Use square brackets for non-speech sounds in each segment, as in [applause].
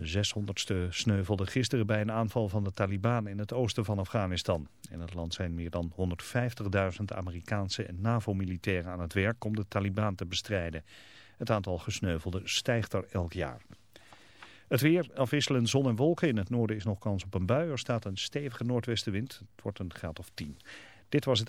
De 600ste sneuvelde gisteren bij een aanval van de Taliban in het oosten van Afghanistan. In het land zijn meer dan 150.000 Amerikaanse en NAVO-militairen aan het werk om de Taliban te bestrijden. Het aantal gesneuvelden stijgt er elk jaar. Het weer, afwisselend zon en wolken. In het noorden is nog kans op een bui. Er staat een stevige noordwestenwind. Het wordt een graad of 10. Dit was het.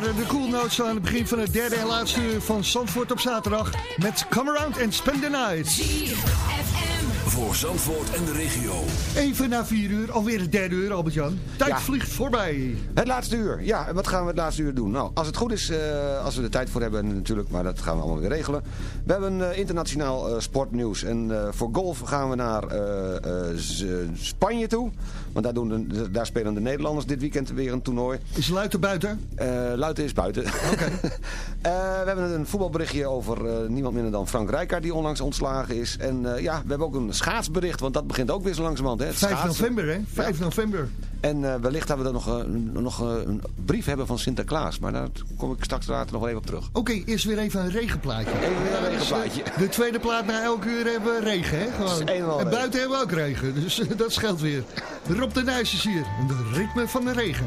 Waren de cool notes aan het begin van het derde en laatste uur van Zandvoort op zaterdag. Met Come Around and Spend the Night. Voor Zandvoort en de regio. Even na vier uur, alweer het derde uur, Albert-Jan. Tijd Ja. vliegt voorbij. Het laatste uur. Ja, en wat gaan we het laatste uur doen? Nou, als het goed is, eh, als we er tijd voor hebben natuurlijk, maar dat gaan we allemaal weer regelen. We hebben eh, internationaal eh, sportnieuws. En eh, voor golf gaan we naar eh, eh, Spanje toe. Want daar, doen de, daar spelen de Nederlanders dit weekend weer een toernooi. Is Luiten buiten? Eh Luiten is buiten. Eh, [laughs] we hebben een voetbalberichtje over eh, niemand minder dan Frank Rijkaard die onlangs ontslagen is. En eh, ja, we hebben ook een schaatsbericht, want dat begint ook weer zo langzamerhand. Hè, het 5 schaatsen. november, hè? 5 november. En eh, wellicht hebben we dan nog, eh, nog eh, een brief hebben van Sinterklaas. Maar daar kom ik straks later nog wel even op terug. Oké, eerst weer even een regenplaatje. Even weer een regenplaatje. De tweede plaat na elk uur hebben we regen, hè? Gewoon. en buiten hebben we ook regen, dus eh, [laughs] dat scheelt weer. Rob de Nijs is hier. En de ritme van de regen.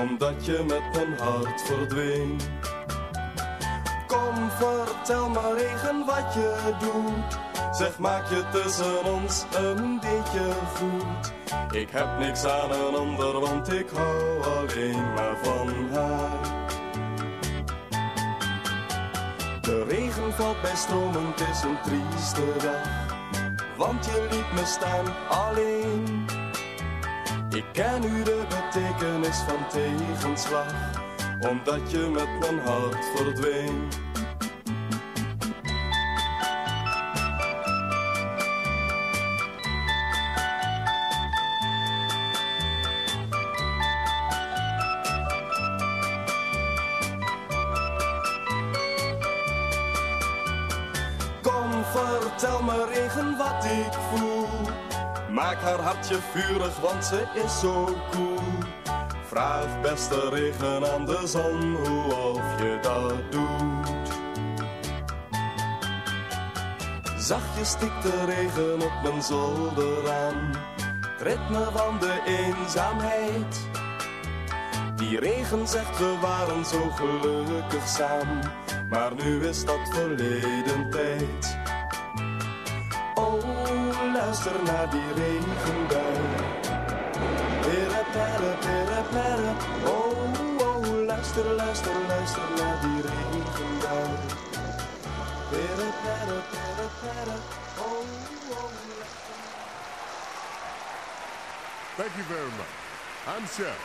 omdat je met mijn hart verdween. Kom, vertel me regen wat je doet. Zeg, maak je tussen ons een beetje goed. Ik heb niks aan een ander, want ik hou alleen maar van haar. De regen valt bij stromen, het is een trieste dag. Want je liet me staan alleen. Ik ken nu de betekenis van tegenslag, omdat je met mijn hart verdween. Kom, vertel me regen wat ik voel. Maak haar hartje vurig, want ze is zo cool. Vraag beste regen aan de zon hoe of je dat doet. Zachtjes stikt de regen op mijn zolder aan. Het ritme van de eenzaamheid. Die regen zegt we waren zo gelukkig samen. Maar nu is dat verleden tijd. Luister naar die regenbui. Pere, pere, pere, pere. Oh, oh, luister, luister, luister naar die regenbui. Pere, pere, pere, pere. Oh, oh, Thank you very much. I'm Chef.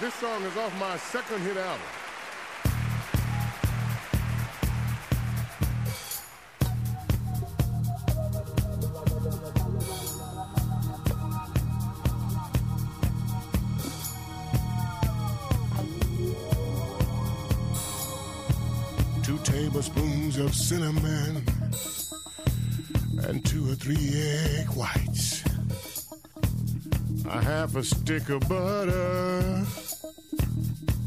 This song is off my second hit album. Of cinnamon and two or three egg whites. A half a stick of butter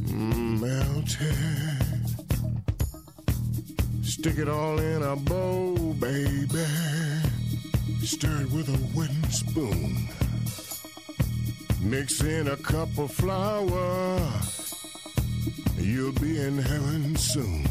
mm, melted. Stick it all in a bowl, baby. Stir it with a wooden spoon. Mix in a cup of flour. You'll be in heaven soon.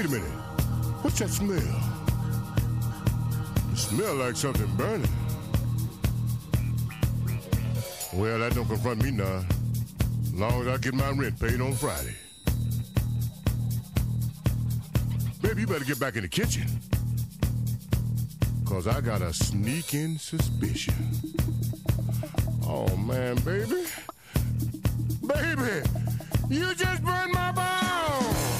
Wait a minute. What's that smell? It smell like something burning. Well, that don't confront me now. Long as I get my rent paid on Friday. Baby, you better get back in the kitchen. Cause I got a sneaking suspicion. Oh man, baby. Baby, you just burned my balls.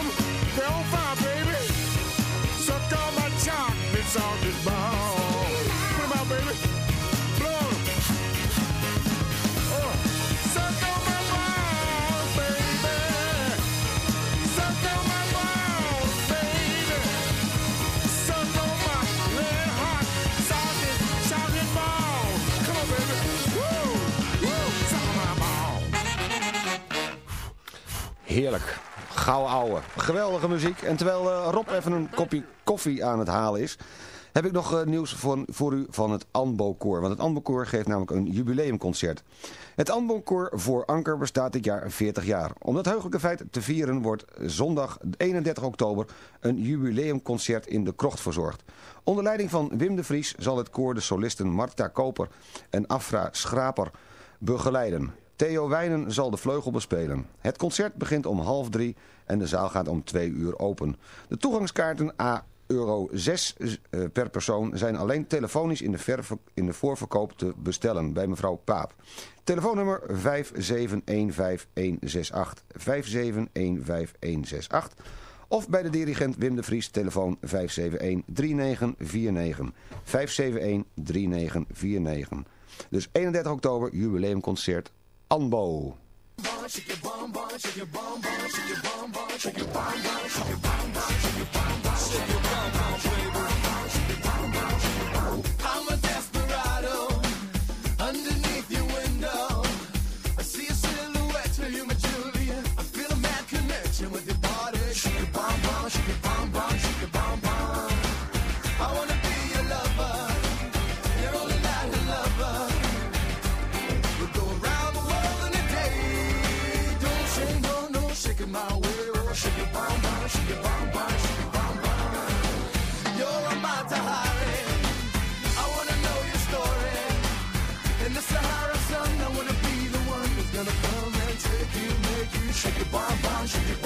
Heerlijk. Gauw ouwe. Geweldige muziek. En terwijl eh, Rob even een kopje koffie aan het halen is... heb ik nog eh, nieuws voor, voor u van het Anbo-koor. Want het Anbo-koor geeft namelijk een jubileumconcert. Het Anbo-koor voor Anker bestaat dit jaar 40 jaar. Om dat heugelijke feit te vieren wordt zondag 31 oktober... een jubileumconcert in de krocht verzorgd. Onder leiding van Wim de Vries zal het koor de solisten Marta Koper en Afra Schraper begeleiden. Theo Wijnen zal de vleugel bespelen. Het concert begint om half drie en de zaal gaat om twee uur open. De toegangskaarten A euro 6 eh, per persoon zijn alleen telefonisch in de, in de voorverkoop te bestellen bij mevrouw Paap. Telefoonnummer 5715168. 5715168. Of bij de dirigent Wim de Vries, telefoon 571-3949. 571-3949. Dus 31 oktober, jubileumconcert Anbo. Shake you shake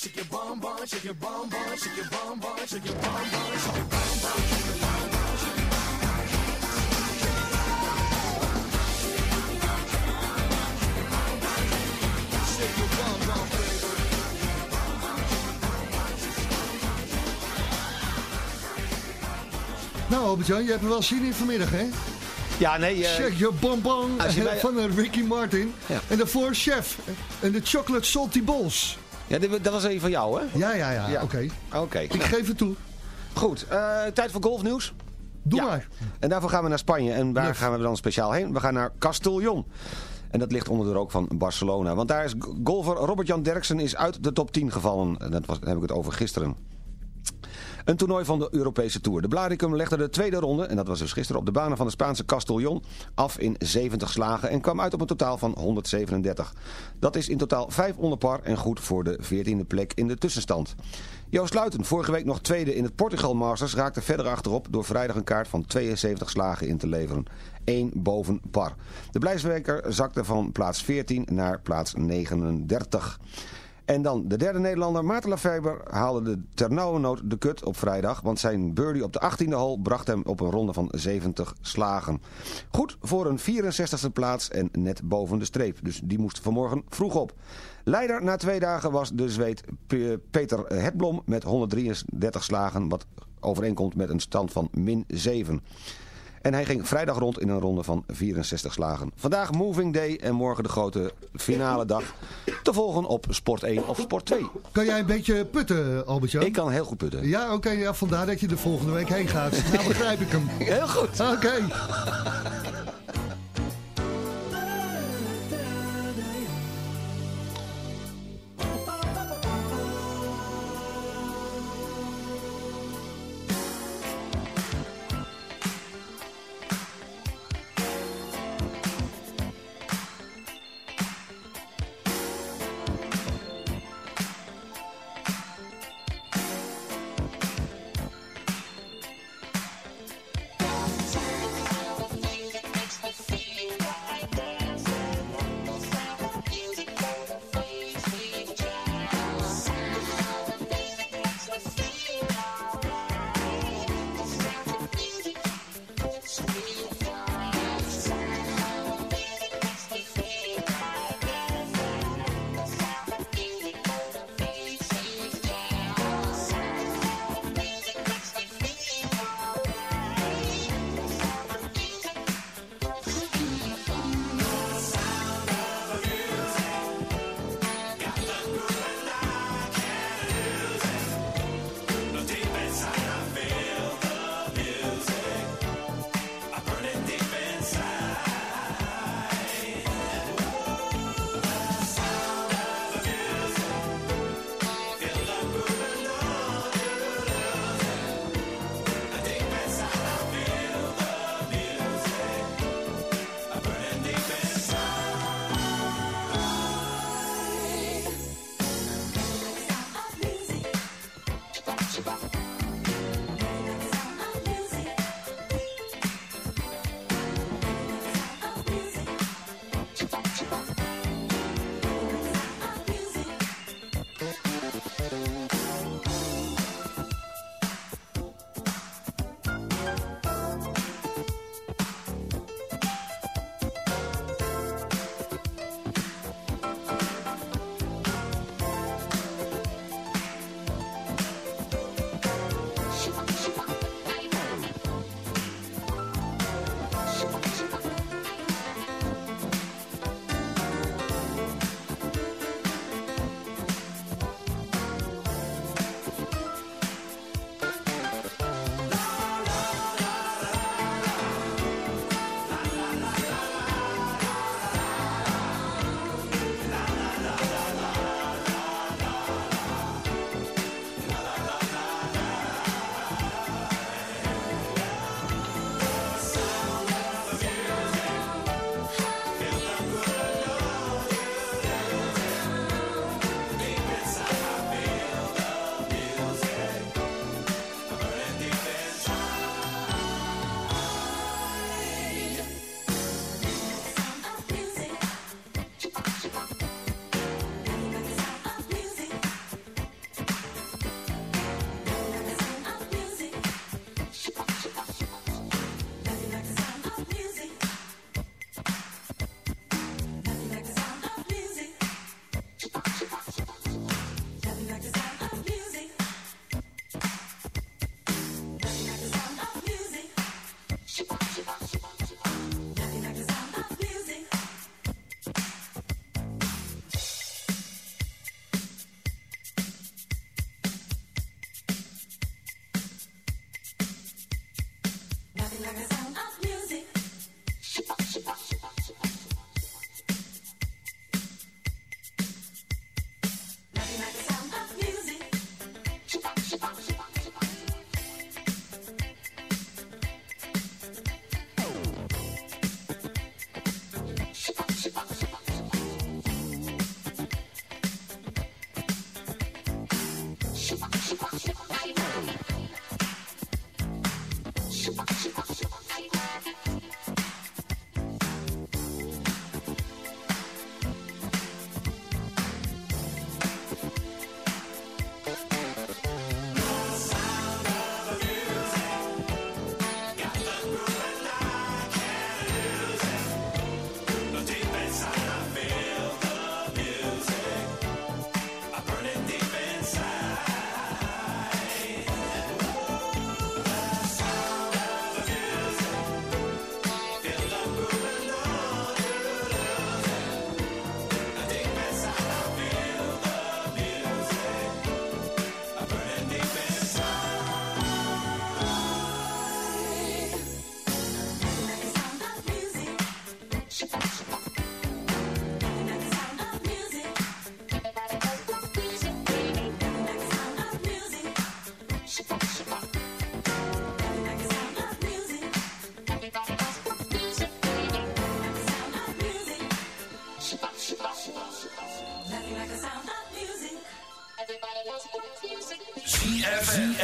shake your bum bum, shake your bum bum, shake your bum bum, shake your bum bum, shake your bum bum, shake your bum bum, shake your Shake your bum bum, baby. Nou, Albert-Jan, je hebt er wel zin in vanmiddag, hè? Ja, nee. eh, Check your bonbon als je bij- van eh, Ricky Martin. Ja. En daarvoor Chef. En de Chocolate Salty Balls. Ja, dit- dat was een van jou, hè? Ja, ja, ja. Ja. Oké. Oké. Ik geef het toe. Goed, eh, tijd voor golfnieuws. Doe Ja. maar. En daarvoor gaan we naar Spanje. En waar gaan we dan speciaal heen? We gaan naar Castellón. En dat ligt onder de rook van Barcelona. Want daar is golfer Robert-Jan Derksen is uit de top 10 gevallen. En dat was, dan heb ik het over gisteren. Een toernooi van de Europese Tour. De Blaricum legde de tweede ronde, en dat was dus gisteren op de banen van de Spaanse Castellón, af in 70 slagen en kwam uit op een totaal van 137. Dat is in totaal 5 onder par en goed voor de 14e plek in de tussenstand. Joost Luiten, vorige week nog tweede in het Portugal Masters, raakte verder achterop door vrijdag een kaart van 72 slagen in te leveren. 1 boven par. De blijfswerker zakte van plaats 14 naar plaats 39. En dan de derde Nederlander, Maarten Lafeber, haalde de ternauwernood de kut op vrijdag. Want zijn birdie op de 18e hole bracht hem op een ronde van 70 slagen. Goed voor een 64e plaats en net boven de streep. Dus die moest vanmorgen vroeg op. Leider na twee dagen was de Zweed P- Peter Hetblom met 133 slagen. Wat overeenkomt met een stand van min 7. En hij ging vrijdag rond in een ronde van 64 slagen. Vandaag Moving Day en morgen de grote finale dag. Te volgen op Sport 1 of Sport 2. Kan jij een beetje putten, Albert-Jan? Ik kan heel goed putten. Ja, oké. ja, vandaar dat je de volgende week heen gaat. Nou begrijp ik hem. Heel goed. Oké.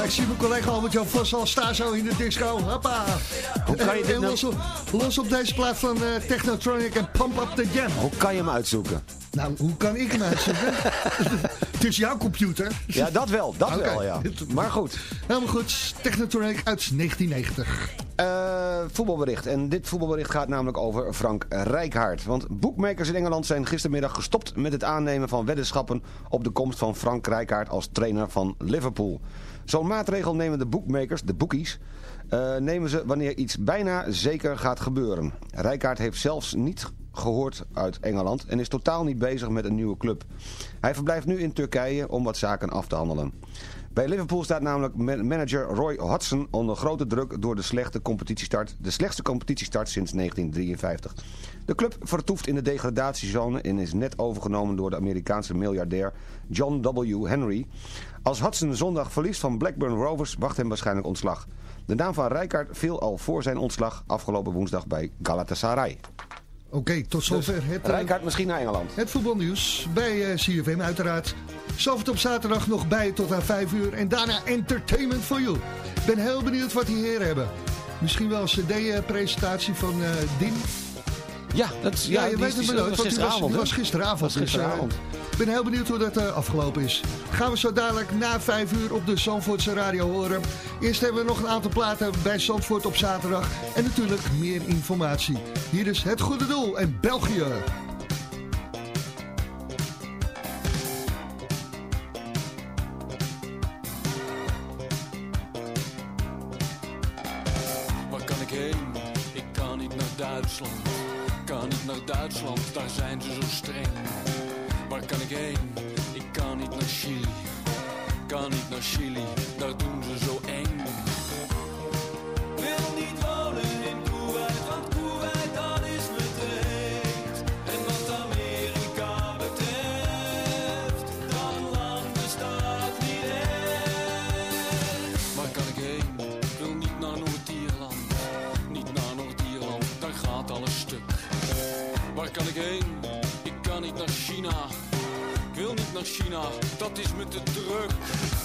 Ja, ik zie mijn collega Albert-Jan Vos al staan zo in de disco. Hoppa. Hoe kan je dit en nou- los, op, los op deze plaat van eh, Technotronic en Pump Up the Jam. Hoe kan je hem uitzoeken? Nou, hoe kan ik hem uitzoeken? [laughs] Het is jouw computer. Ja, dat wel. Dat wel, ja. Maar goed. Helemaal goed. Technotronic uit 1990. Eh, voetbalbericht. En dit voetbalbericht gaat namelijk over Frank Rijkaard. Want boekmakers in Engeland zijn gistermiddag gestopt met het aannemen van weddenschappen op de komst van Frank Rijkaard als trainer van Liverpool. Zo'n maatregel nemen de boekmakers, de bookies, eh, nemen ze wanneer iets bijna zeker gaat gebeuren. Rijkaard heeft zelfs niet gehoord uit Engeland en is totaal niet bezig met een nieuwe club. Hij verblijft nu in Turkije om wat zaken af te handelen. Bij Liverpool staat namelijk man- manager Roy Hodgson onder grote druk door de slechte competitiestart, de slechtste competitiestart sinds 1953. De club vertoeft in de degradatiezone en is net overgenomen door de Amerikaanse miljardair John W. Henry. Als Hudson zondag verliest van Blackburn Rovers wacht hem waarschijnlijk ontslag. De naam van Rijkaard viel al voor zijn ontslag afgelopen woensdag bij Galatasaray. Oké, tot zover het, eh, Rijkaard misschien naar Engeland. het voetbalnieuws bij eh, CFM uiteraard. Zalvert op zaterdag nog bij tot aan 5 uur. En daarna entertainment for you. Ik ben heel benieuwd wat die heren hebben. Misschien wel een cd-presentatie van eh Dien. Ja, dat, Ja, ja, je weet is- het maar nooit, want die was, gisteravond. was gisteravond. Was gisteravond. Dus, eh, ik ben heel benieuwd hoe dat eh, afgelopen is. Gaan we zo dadelijk na 5 uur op de Zandvoortse radio horen. Eerst hebben we nog een aantal platen bij Zandvoort op zaterdag. En natuurlijk meer informatie. Hier is Het Goede Doel en België. Daar zijn ze zo streng. Waar kan ik heen? Ik kan niet naar Chili. Kan niet naar Chili, naar China, dat is me te druk.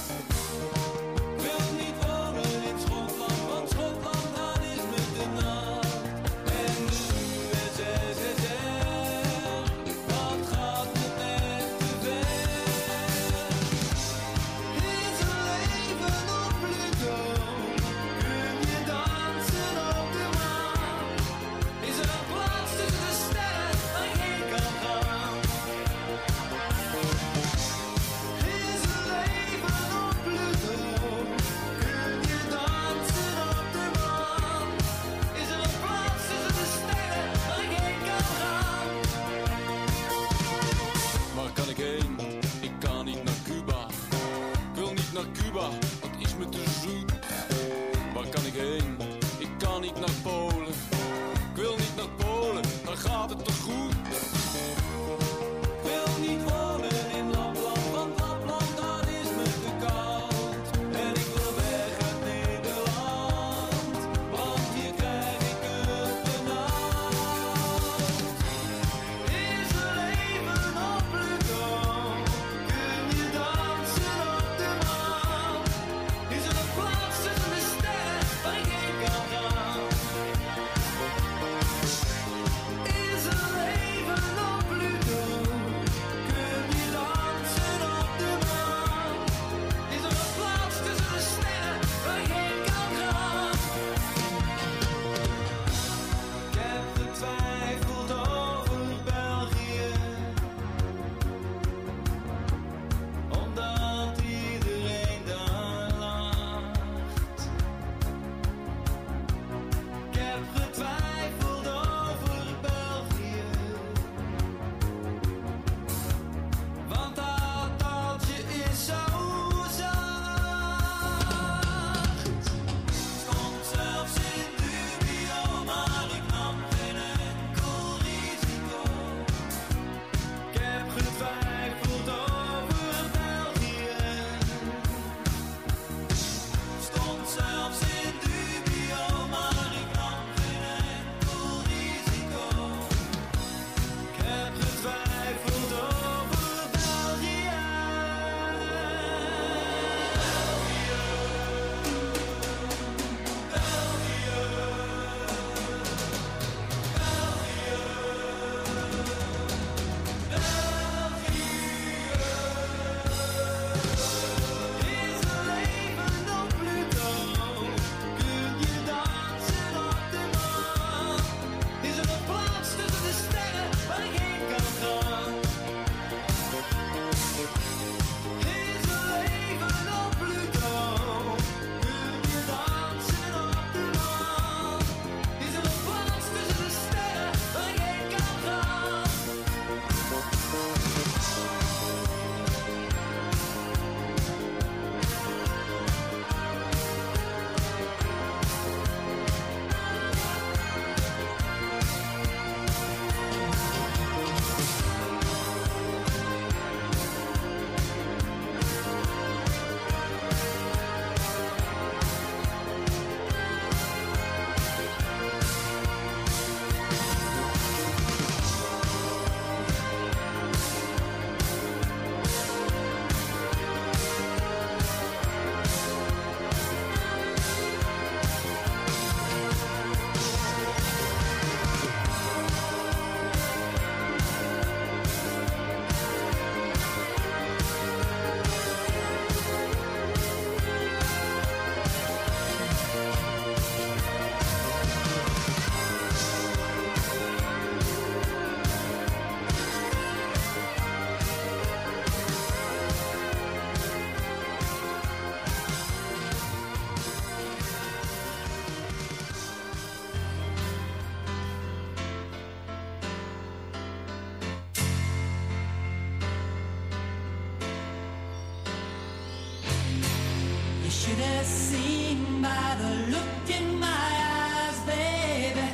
should have seen by the look in my eyes, baby.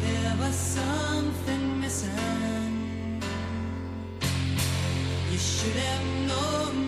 There was something missing. You should have known.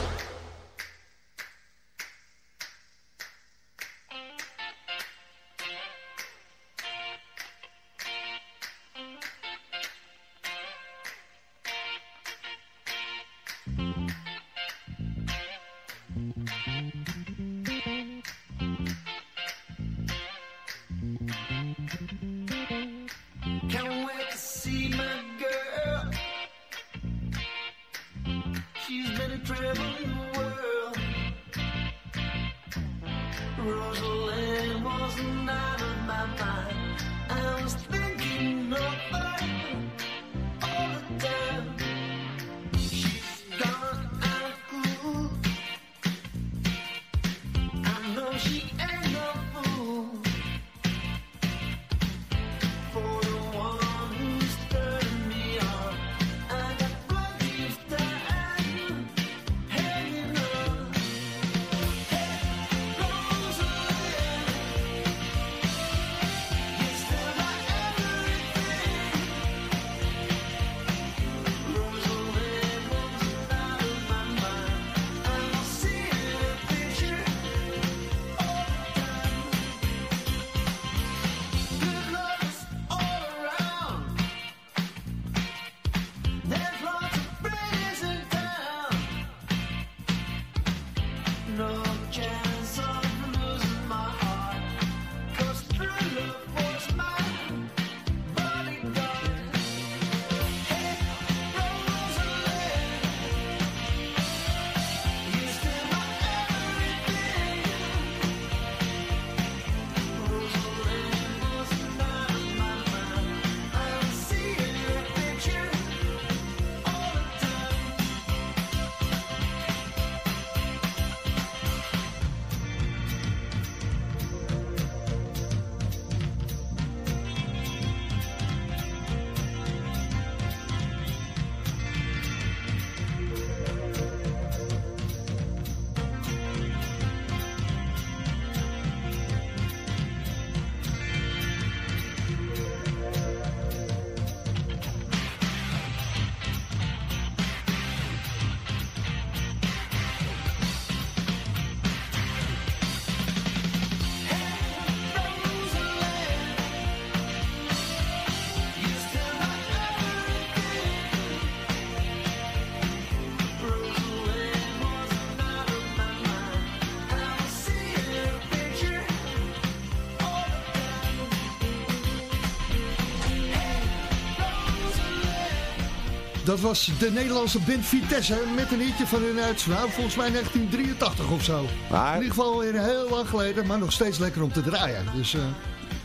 Dat was de Nederlandse band Vitesse met een hitje van hun uit, nou, volgens mij 1983 of zo. Maar- In ieder geval weer heel lang geleden, maar nog steeds lekker om te draaien. Dus eh,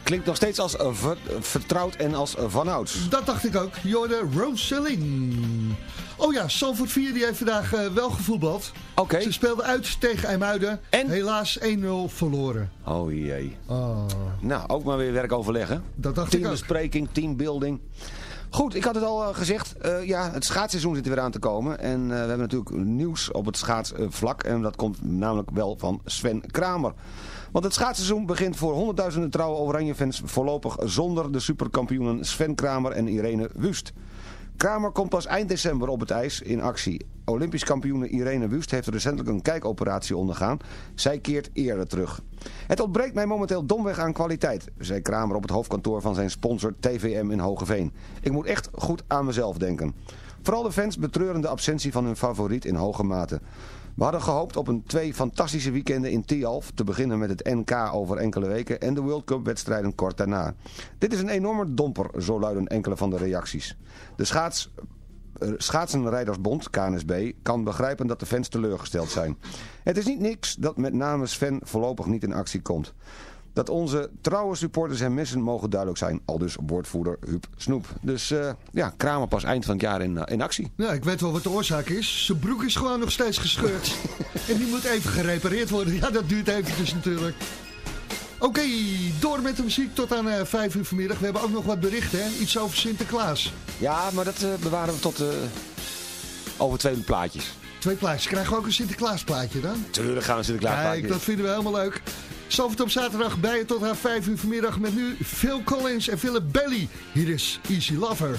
Klinkt nog steeds als eh, ver- vertrouwd en als eh, vanouds. dat dacht ik ook. Jorde Roseline. Oh ja, Sanford 4 die heeft vandaag eh, wel gevoetbald. Oké. Ze speelden uit tegen IJmuiden. En? Helaas 1-0 verloren. Oh jee. Oh, Nou, ook maar weer werk overleggen. dat dacht ik ook. Teambespreking, teambuilding. Goed, ik had het al eh, gezegd. eh, ja, het schaatsseizoen zit er weer aan te komen. En eh, we hebben natuurlijk nieuws op het schaatsvlak. En dat komt namelijk wel van Sven Kramer. Want het schaatsseizoen begint voor honderdduizenden trouwe Oranje-fans voorlopig zonder de superkampioenen Sven Kramer en Irene Wust. Kramer komt pas eind december op het ijs in actie. Olympisch kampioene Irene Wust heeft recentelijk een kijkoperatie ondergaan. Zij keert eerder terug. Het ontbreekt mij momenteel domweg aan kwaliteit, zei Kramer op het hoofdkantoor van zijn sponsor TVM in Hogeveen. Ik moet echt goed aan mezelf denken. Vooral de fans betreuren de absentie van hun favoriet in hoge mate. We hadden gehoopt op een twee fantastische weekenden in Tialf, te beginnen met het NK over enkele weken en de World Cup wedstrijden kort daarna. Dit is een enorme domper, zo luiden enkele van de reacties. De schaats... eh, Schaatsenrijdersbond, KNSB, kan begrijpen dat de fans teleurgesteld zijn. Het is niet niks dat met name Sven voorlopig niet in actie komt. Dat onze trouwe supporters hem missen mogen duidelijk zijn. Al dus woordvoerder Huub Snoep. Dus eh, ja, Kramer pas eind van het jaar in, eh, in actie. Ja, ik weet wel wat de oorzaak is. Zijn broek is gewoon nog steeds gescheurd. [laughs] en die moet even gerepareerd worden. Ja, dat duurt eventjes natuurlijk. Oké, door met de muziek tot aan eh 5 uur vanmiddag. We hebben ook nog wat berichten, hè? Iets over Sinterklaas. Ja, maar dat bewaren we tot over twee plaatjes. Twee plaatjes. Krijgen we ook een Sinterklaas plaatje dan? Tuurlijk gaan we Sinterklaas Kijk, plaatjes. dat vinden we helemaal leuk. Salford op zaterdag bij je tot aan 5 uur vanmiddag met nu Phil Collins en Philip Belly. Hier is Easy Lover.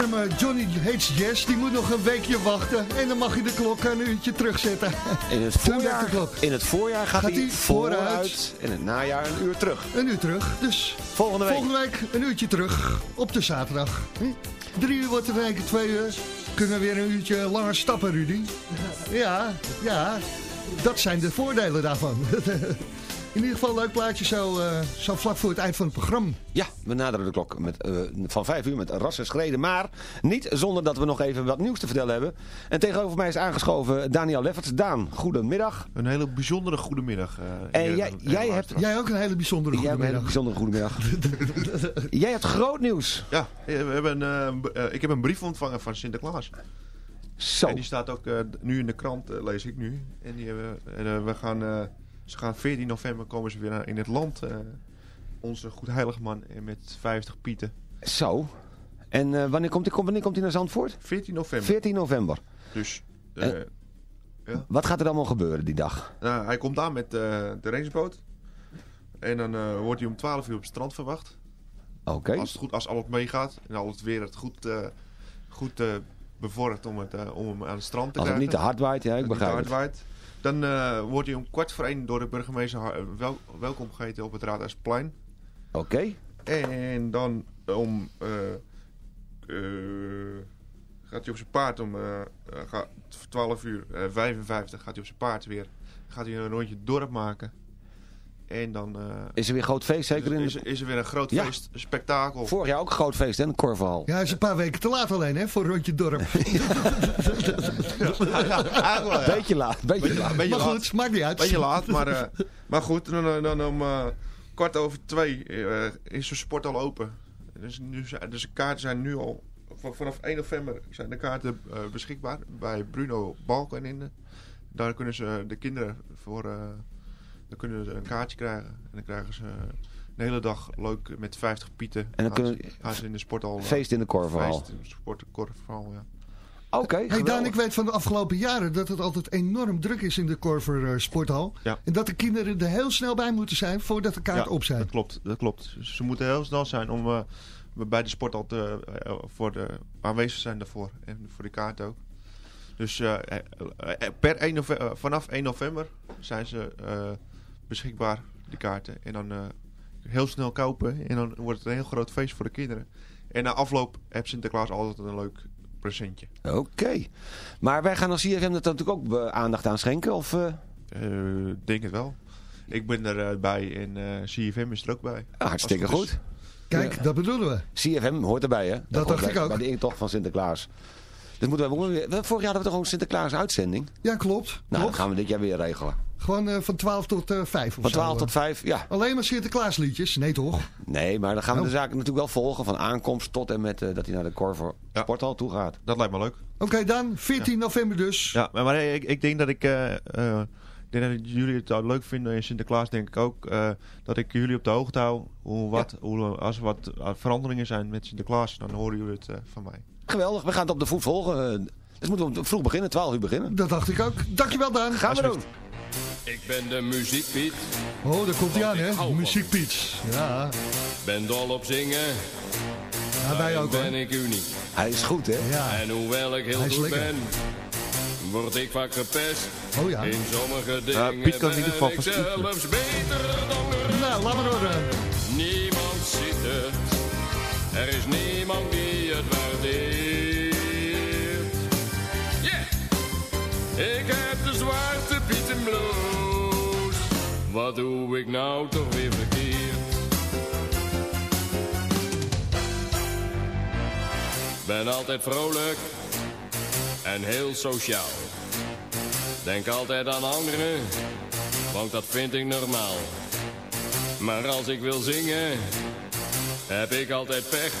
arme Johnny Hates Jazz, die moet nog een weekje wachten. En dan mag je de klok een uurtje terugzetten. In het [laughs] de voorjaar, in het voorjaar gaat, Gaat hij vooruit. vooruit. En in het najaar een uur terug. Een uur terug. Dus Volgende week. volgende week een uurtje terug op de zaterdag. Hm? Drie uur wordt er één keer twee uur. Kunnen we weer een uurtje langer stappen, Rudy. Ja, ja. Dat zijn de voordelen daarvan. [laughs] In ieder geval een leuk plaatje zo, eh, zo vlak voor het eind van het programma. Ja, we naderen de klok met, eh, van 5 uur met rassen schreden. Maar niet zonder dat we nog even wat nieuws te vertellen hebben. En tegenover mij is aangeschoven Daniel Lefferts. Daan, goedemiddag. Een hele bijzondere goedemiddag. En jij, jij hebt... Jij ook een hele bijzondere Jij hebt een hele bijzondere goedemiddag. [laughs] jij hebt groot nieuws. Ja, we hebben, ik heb een brief ontvangen van Sinterklaas. Zo. En die staat ook eh, nu in de krant, lees ik nu. En die hebben, en, we gaan, eh, ze gaan 14 november komen ze weer in het land. eh, onze goedheilige man en met 50 pieten. Zo. En eh, wanneer, komt hij, wanneer komt hij naar Zandvoort? 14 november. 14 november. Dus eh, Ja. Wat gaat er allemaal gebeuren die dag? Nou, hij komt aan met eh, de raceboot. En dan eh, wordt hij om 12 uur op het strand verwacht. Oké. Als, het goed, als alles meegaat en al het weer het goed, eh, goed eh, bevordert om, het, eh, om hem aan het strand te Als het krijgen. niet te hard waait, ja, ik het niet begrijp te hard waait. Dan eh, wordt hij om kwart voor één door de burgemeester ha- wel, welkom geheten op het Raadhuisplein. Oké. En dan om... eh, eh, gaat hij op zijn paard om eh, eh, ga- 12 uur eh, 55 gaat hij op zijn paard weer. Gaat hij een rondje dorp maken. En dan... eh, Is er weer groot feest, zeker in is, is er weer een groot Ja. feest, een spektakel. Vorig jaar ook een groot feest, hè? Een korfhal. Ja, hij is een paar weken te laat alleen, hè, voor Rondje Dorp. [laughs] Beetje laat, beetje laat. Beetje maar laat. goed, maakt niet uit. Beetje laat, maar, eh, maar goed. Dan, dan, dan om eh, kwart over twee eh, is de sport al open. Dus, nu, zijn- dus de kaarten zijn nu al... van- Vanaf 1 november zijn de kaarten eh, beschikbaar bij Bruno Balkeninde. Daar kunnen ze de kinderen voor... eh, dan kunnen ze een kaartje krijgen. En dan krijgen ze een hele dag leuk met 50 pieten. En dan gaan kunnen- ze, gaan ze in de sporthal... eh, Feest in de korfhal. Feest in de sportkorfhal, ja. Oké, Hey Dan, geweldig. ik weet van de afgelopen jaren dat het altijd enorm druk is in de Korver eh, Sporthal. Ja. En dat de kinderen er heel snel bij moeten zijn voordat de kaart ja, op zijn. Dat klopt, dat klopt. Ze moeten heel snel zijn om eh, bij de sport al te, eh, voor de, aanwezig zijn daarvoor. En voor de kaart ook. Dus per 1 nove- eh, vanaf 1 november zijn ze eh, beschikbaar, de kaarten. En dan eh, heel snel kopen. En dan wordt het een heel groot feest voor de kinderen. En na afloop heeft Sinterklaas altijd een leuk presentje. Oké. Maar wij gaan als CFM er natuurlijk ook eh, aandacht aan schenken? Of, eh? Eh, denk het wel. Ik ben erbij bij en eh CFM is er ook bij. Ah, hartstikke goed. Kijk, dat bedoelen we. CFM hoort erbij, hè? Dat hoort dacht bij, ik ook. Bij de intocht van Sinterklaas. Dus moeten we, we- vorig jaar hadden we toch gewoon een Sinterklaas-uitzending? Ja, klopt. Nou, dat klopt. gaan we dit jaar weer regelen. Gewoon eh, van 12 tot eh 5 of Van zo, 12 eh. tot 5, ja. Alleen maar Sinterklaasliedjes? Nee toch? Nee, maar dan gaan we Oh. de zaken natuurlijk wel volgen. Van aankomst tot en met eh, dat hij naar de Corver Sporthal toe gaat. Dat lijkt me leuk. Oké dan, 14 november dus. Ja, maar, maar ik, ik denk dat ik... eh, eh, ik denk dat jullie het ook leuk vinden in Sinterklaas, denk ik ook. eh, dat ik jullie op de hoogte hou. Hoe, wat, hoe, als er wat eh, veranderingen zijn met Sinterklaas, dan horen jullie het eh, van mij. Geweldig, we gaan het op de voet volgen. Eh, Dus moeten we vroeg beginnen, 12 uur beginnen. Dat dacht ik ook. Dankjewel Daan. Gaan we doen. Ik ben de muziekpiet, Oh, daar komt hij aan hè. Muziekpiets. Ja, ben dol op zingen, ja wij ook hoor. ben ik uniek. Hij is goed, hè? Ja. En hoewel ik heel goed ben, word ik vaak gepest. Oh ja. In sommige Ja, dingen Piet kan in ieder ik zelfs beter dan de. Nou, laat maar horen. Niemand ziet het, er is niemand die Ik heb de zwarte Pieten blues. Wat doe ik nou toch weer verkeerd? Ben altijd vrolijk en heel sociaal. Denk altijd aan anderen, want dat vind ik normaal. Maar als ik wil zingen, heb ik altijd pech.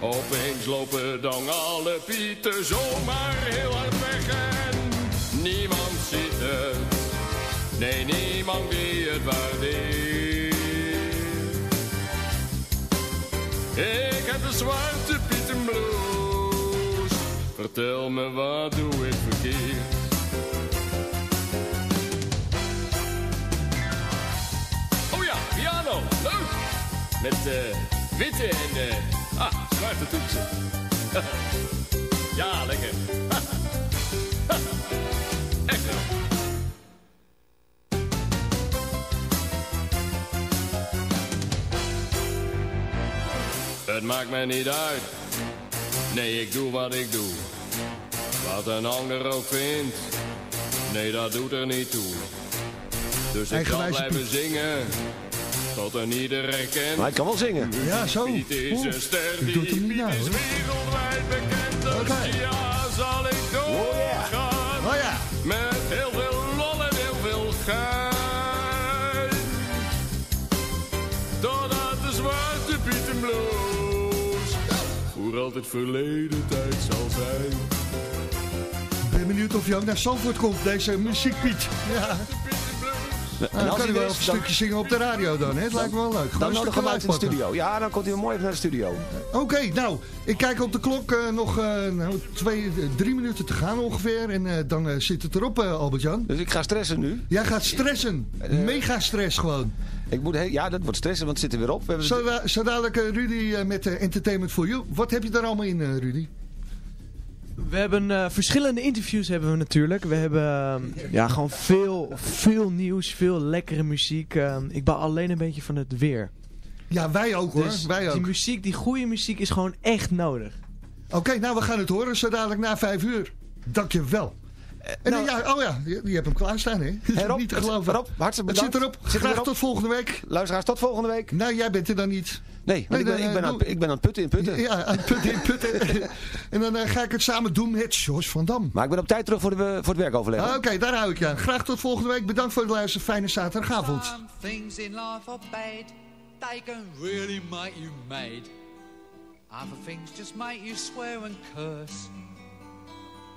Opeens lopen dan alle pieten zomaar heel hard niemand ziet het, nee niemand die het waardeert. Ik heb de zwarte pieten blues. Vertel me wat doe ik verkeerd. Oh ja, piano, leuk. Met eh, witte en eh, ah, zwarte toetsen. [laughs] ja, lekker. Het maakt mij niet uit. Nee, ik doe wat ik doe. Wat een ander ook vindt. Nee, dat doet er niet toe. Dus ik zal blijven zingen. Tot een ieder herkent. Maar hij kan wel zingen. Ja, zo. Piet is een ster ik die doe het hem niet Piet is wereldwijd bekend. Dus Oké. ja, zal ik doorgaan. Altijd verleden tijd zal zijn. Ik ben benieuwd of je ook naar Zandvoort komt, deze muziekpiet. Ja. Nou, En dan kan hij hij wel een dan- stukje zingen op de radio dan, hè? Het lijkt me wel leuk. Dan Gewoon nodigen we uit in de studio. Ja, dan komt hij mooi even naar de studio. Oké, nou, ik kijk op de klok. eh, nog eh, nou, twee, eh, drie minuten te gaan ongeveer. En eh, dan eh, zit het erop, eh, Albert-Jan. Dus ik ga stressen nu. Jij gaat stressen. Mega stress gewoon. Ik moet, ja, dat wordt stressen, want het zit er weer op. We hebben Zo, zo dadelijk eh, Rudy eh, met eh, Entertainment for You. Wat heb je daar allemaal in, eh, Rudy? We hebben eh, verschillende interviews hebben we natuurlijk. We hebben eh, ja, gewoon veel, veel nieuws, veel lekkere muziek. Eh, ik baal alleen een beetje van het weer. Ja, wij ook hoor. Dus wij ook. Die muziek, die goede muziek is gewoon echt nodig. Oké, nou we gaan het horen zo dadelijk na vijf uur. Dankjewel. En nou- ja, oh ja, je, je hebt hem klaarstaan hè? Hey, Rob, Niet te het- geloven. Rob, hartstikke Het zit bedankt. erop. Zit Graag tot volgende week. Luisteraars, tot volgende week. Nou, jij bent er dan niet. Nee, ik, ben, ik, ben eh, aan, doe- ik ben aan het putten in putten. Ja, aan het putten in putten. [laughs] en dan eh, ga ik het samen doen met Jos van Dam. Maar ik ben op tijd terug voor, de, voor het werkoverleg. Ah, Oké, daar hou ik je aan. Graag tot volgende week. Bedankt voor het luisteren. Fijne zaterdagavond. Some things in life are bad. They can really make you mad. Other things just make you swear and curse.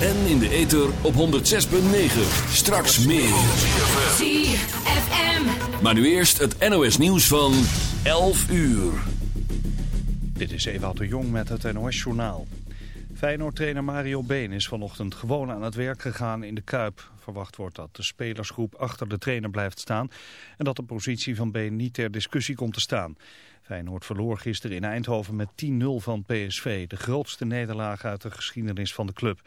En in de ether op 106.9. Straks meer. ZFM. Maar nu eerst het NOS nieuws van 11 uur. Dit is Ewout de Jong met het NOS-journaal. Feyenoord-trainer Mario Been is vanochtend gewoon aan het werk gegaan in de Kuip. Verwacht wordt dat de spelersgroep achter de trainer blijft staan... en dat de positie van Been niet ter discussie komt te staan. Feyenoord verloor gisteren in Eindhoven met 10-0 van PSV... de grootste nederlaag uit de geschiedenis van de club.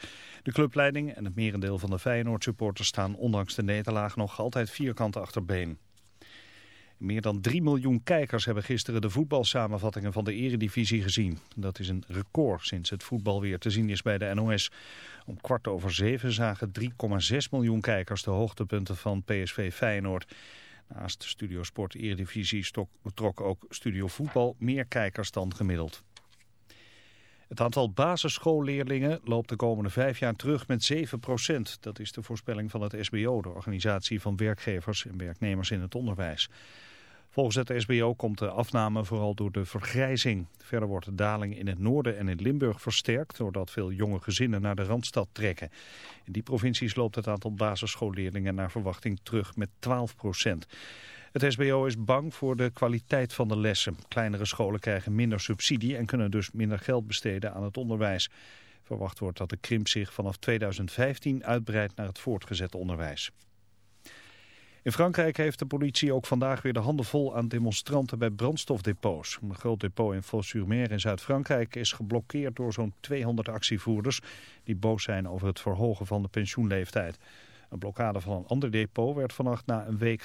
De clubleiding en het merendeel van de Feyenoord-supporters... staan ondanks de nederlaag nog altijd vierkant achter Been. Meer dan 3 miljoen kijkers hebben gisteren de voetbalsamenvattingen van de eredivisie gezien. Dat is een record sinds het voetbal weer te zien is bij de NOS. Om kwart over zeven zagen 3,6 miljoen kijkers de hoogtepunten van PSV Feyenoord. Naast Studio Sport Eredivisie trok ook Studio Voetbal meer kijkers dan gemiddeld. Het aantal basisschoolleerlingen loopt de komende vijf jaar terug met 7% Dat is de voorspelling van het SBO, de organisatie van werkgevers en werknemers in het onderwijs. Volgens het SBO komt de afname vooral door de vergrijzing. Verder wordt de daling in het noorden en in Limburg versterkt... doordat veel jonge gezinnen naar de Randstad trekken. In die provincies loopt het aantal basisschoolleerlingen naar verwachting terug met 12% Het SBO is bang voor de kwaliteit van de lessen. Kleinere scholen krijgen minder subsidie en kunnen dus minder geld besteden aan het onderwijs. Verwacht wordt dat de krimp zich vanaf 2015 uitbreidt naar het voortgezet onderwijs. In Frankrijk heeft de politie ook vandaag weer de handen vol aan demonstranten bij brandstofdepots. Een groot depot in Fos-sur-Mer in Zuid-Frankrijk is geblokkeerd door zo'n 200 actievoerders die boos zijn over het verhogen van de pensioenleeftijd. Een blokkade van een ander depot werd vannacht na een week